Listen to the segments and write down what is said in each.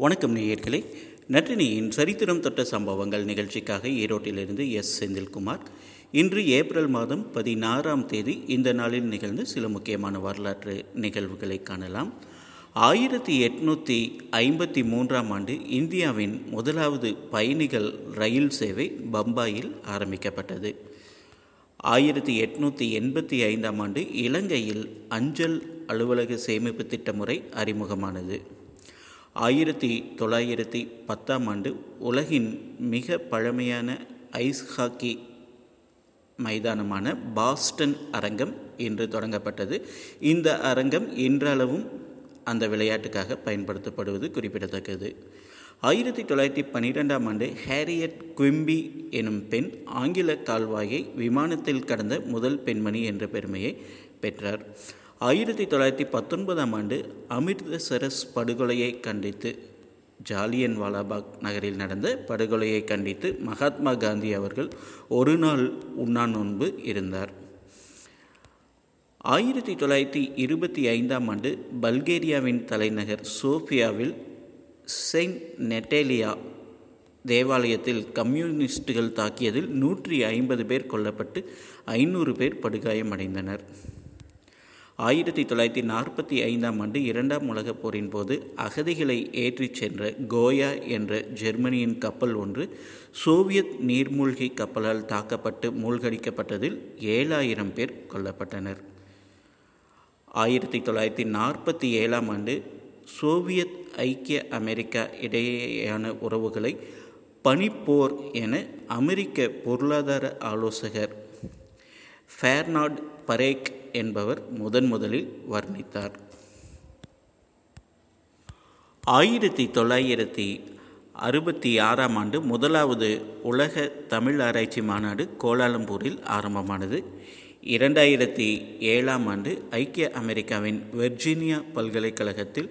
வணக்கம் நேயர்களே. நற்றினியின் சரித்திரம் தொட்ட சம்பவங்கள் நிகழ்ச்சிக்காக ஈரோட்டிலிருந்து எஸ். செந்தில்குமார். இன்று ஏப்ரல் மாதம் பதினாறாம் தேதி இந்த நாளில் நிகழ்ந்து சில முக்கியமான வரலாற்று நிகழ்வுகளை காணலாம். ஆயிரத்தி எட்நூற்றி ஐம்பத்தி மூன்றாம் ஆண்டு இந்தியாவின் முதலாவது பயணிகள் ரயில் சேவை பம்பாயில் ஆரம்பிக்கப்பட்டது. ஆயிரத்தி எட்நூற்றி எண்பத்தி ஐந்தாம் ஆண்டு இலங்கையில் அஞ்சல் அலுவலக சேமிப்பு திட்ட முறை அறிமுகமானது. ஆயிரத்தி தொள்ளாயிரத்தி பத்தாம் ஆண்டு உலகின் மிக பழமையான ஐஸ் ஹாக்கி மைதானமான பாஸ்டன் அரங்கம் இன்று தொடங்கப்பட்டது. இந்த அரங்கம் இன்றளவும் அந்த விளையாட்டுக்காக பயன்படுத்தப்படுவது குறிப்பிடத்தக்கது. ஆயிரத்தி தொள்ளாயிரத்தி பன்னிரெண்டாம் ஆண்டு ஹேரியட் குவிம்பி எனும் பெண் ஆங்கில கால்வாயை விமானத்தில் கடந்த முதல் பெண்மணி என்ற பெருமையை பெற்றார். ஆயிரத்தி தொள்ளாயிரத்தி பத்தொன்பதாம் ஆண்டு அமிர்தசரஸ் படுகொலையை கண்டித்து ஜாலியன் வாலாபாக் நகரில் நடந்த படுகொலையை கண்டித்து மகாத்மா காந்தி அவர்கள் ஒரு நாள் உண்ணா நோன்பு இருந்தார். ஆயிரத்தி தொள்ளாயிரத்தி இருபத்தி ஐந்தாம் ஆண்டு பல்கேரியாவின் தலைநகர் சோஃபியாவில் செயின்ட் நெட்டேலியா தேவாலயத்தில் கம்யூனிஸ்டுகள் தாக்கியதில் நூற்றி ஐம்பது பேர் கொல்லப்பட்டு ஐநூறு பேர் படுகாயமடைந்தனர். ஆயிரத்தி தொள்ளாயிரத்தி நாற்பத்தி ஐந்தாம் ஆண்டு இரண்டாம் உலகப் போரின் போது அகதிகளை ஏற்றிச் சென்ற கோயா என்ற ஜெர்மனியின் கப்பல் ஒன்று சோவியத் நீர்மூழ்கி கப்பலால் தாக்கப்பட்டு மூழ்கடிக்கப்பட்டதில் ஏழாயிரம் பேர் கொல்லப்பட்டனர். ஆயிரத்தி தொள்ளாயிரத்தி நாற்பத்தி ஏழாம் ஆண்டு சோவியத் ஐக்கிய அமெரிக்கா இடையேயான உறவுகளை பனிப்போர் என அமெரிக்க பொருளாதார ஆலோசகர் ஃபேர்னாட் பரேக் என்பவர் முதன் முதலில் வர்ணித்தார். ஆயிரத்தி தொள்ளாயிரத்தி அறுபத்தி ஆறாம் ஆண்டு முதலாவது உலக தமிழ் ஆராய்ச்சி மாநாடு கோலாலம்பூரில் ஆரம்பமானது. இரண்டாயிரத்தி ஏழாம் ஆண்டு ஐக்கிய அமெரிக்காவின் வெர்ஜீனியா பல்கலைக்கழகத்தில்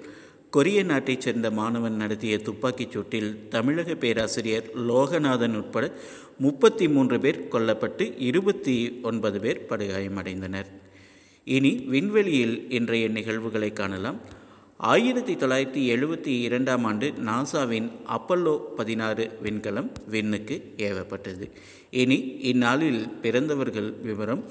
கொரிய நாட்டைச் சேர்ந்த மாணவன் நடத்திய துப்பாக்கிச் சூட்டில் தமிழக பேராசிரியர் லோகநாதன் உட்பட முப்பத்தி மூன்று பேர் கொல்லப்பட்டு இருபத்தி ஒன்பது பேர் படுகாயமடைந்தனர். இனி விண்வெளியில் இன்றைய நிகழ்வுகளை காணலாம். ஆயிரத்தி தொள்ளாயிரத்தி எழுபத்தி இரண்டாம் ஆண்டு நாசாவின் அப்பல்லோ பதினாறு விண்கலம் விண்ணுக்கு ஏவப்பட்டது. இனி இந்நாளில் பிறந்தவர்கள் விவரம்.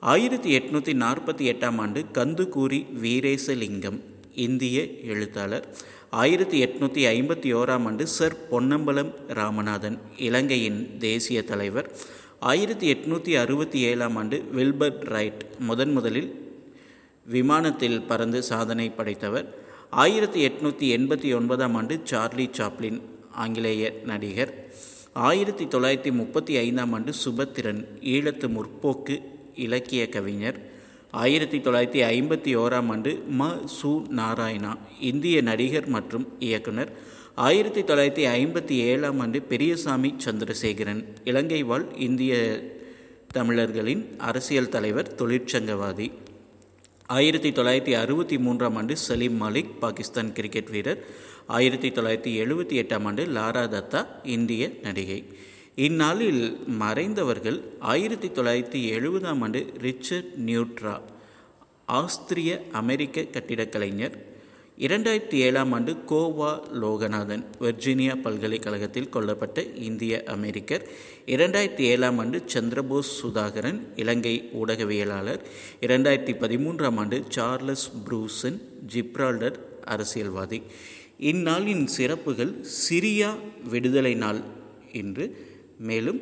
ஆயிரத்தி எட்நூற்றி நாற்பத்தி எட்டாம் ஆண்டு கந்துகூரி வீரேசலிங்கம் இந்திய எழுத்தாளர். ஆயிரத்தி எட்நூற்றி ஐம்பத்தி ஓராம் ஆண்டு சர் பொன்னம்பலம் ராமநாதன் இலங்கையின் தேசிய தலைவர். ஆயிரத்தி எட்நூற்றி அறுபத்தி ஏழாம் ஆண்டு வில்பர்ட் ரைட் முதன் முதலில் விமானத்தில் பறந்து சாதனை படைத்தவர். ஆயிரத்தி எட்நூற்றி எண்பத்தி ஒன்பதாம் ஆண்டு சார்லி சாப்ளின் ஆங்கிலேய நடிகர். ஆயிரத்தி தொள்ளாயிரத்தி முப்பத்தி ஐந்தாம் ஆண்டு சுபத்திரன் ஈழத்து முற்போக்கு இலக்கிய கவிஞர். ஆயிரத்தி தொள்ளாயிரத்தி ஐம்பத்தி ஓராம் ஆண்டு ம. சு. நாராயணா இந்திய நடிகர் மற்றும் இயக்குனர். ஆயிரத்தி தொள்ளாயிரத்தி ஐம்பத்தி ஏழாம் ஆண்டு பெரியசாமி சந்திரசேகரன் இலங்கை வாழ் இந்திய தமிழர்களின் அரசியல் தலைவர் தொழிற்சங்கவாதி. ஆயிரத்தி தொள்ளாயிரத்தி அறுபத்தி மூன்றாம் ஆண்டு சலீம் மாலிக் பாகிஸ்தான் கிரிக்கெட் வீரர். ஆயிரத்தி தொள்ளாயிரத்தி எழுபத்தி எட்டாம் ஆண்டு லாரா தத்தா இந்திய நடிகை. இந்நாளில் மறைந்தவர்கள் ஆயிரத்தி தொள்ளாயிரத்தி எழுபதாம் ஆண்டு ரிச்சர்ட் நியூட்ரா ஆஸ்திரிய அமெரிக்க கட்டிடக் கலைஞர் இரண்டாயிரத்தி ஏழாம் ஆண்டு கோவா லோகநாதன் வெர்ஜீனியா பல்கலைக்கழகத்தில் கொல்லப்பட்ட இந்திய அமெரிக்கர் இரண்டாயிரத்தி ஏழாம் ஆண்டு சந்திரபோஸ் சுதாகரன் இலங்கை ஊடகவியலாளர் இரண்டாயிரத்தி பதிமூன்றாம் ஆண்டு சார்லஸ் ப்ரூசன் ஜிப்ரால்டர் அரசியல்வாதி. இந்நாளின் சிறப்புகள் சிரியா விடுதலை நாள் இன்று மேலும்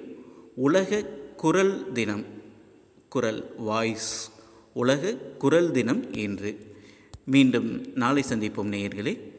உலக குரல் தினம் குரல் வாய்ஸ் உலக குரல் தினம் இன்று மீண்டும் நாளை சந்திப்போம் நேயர்களே.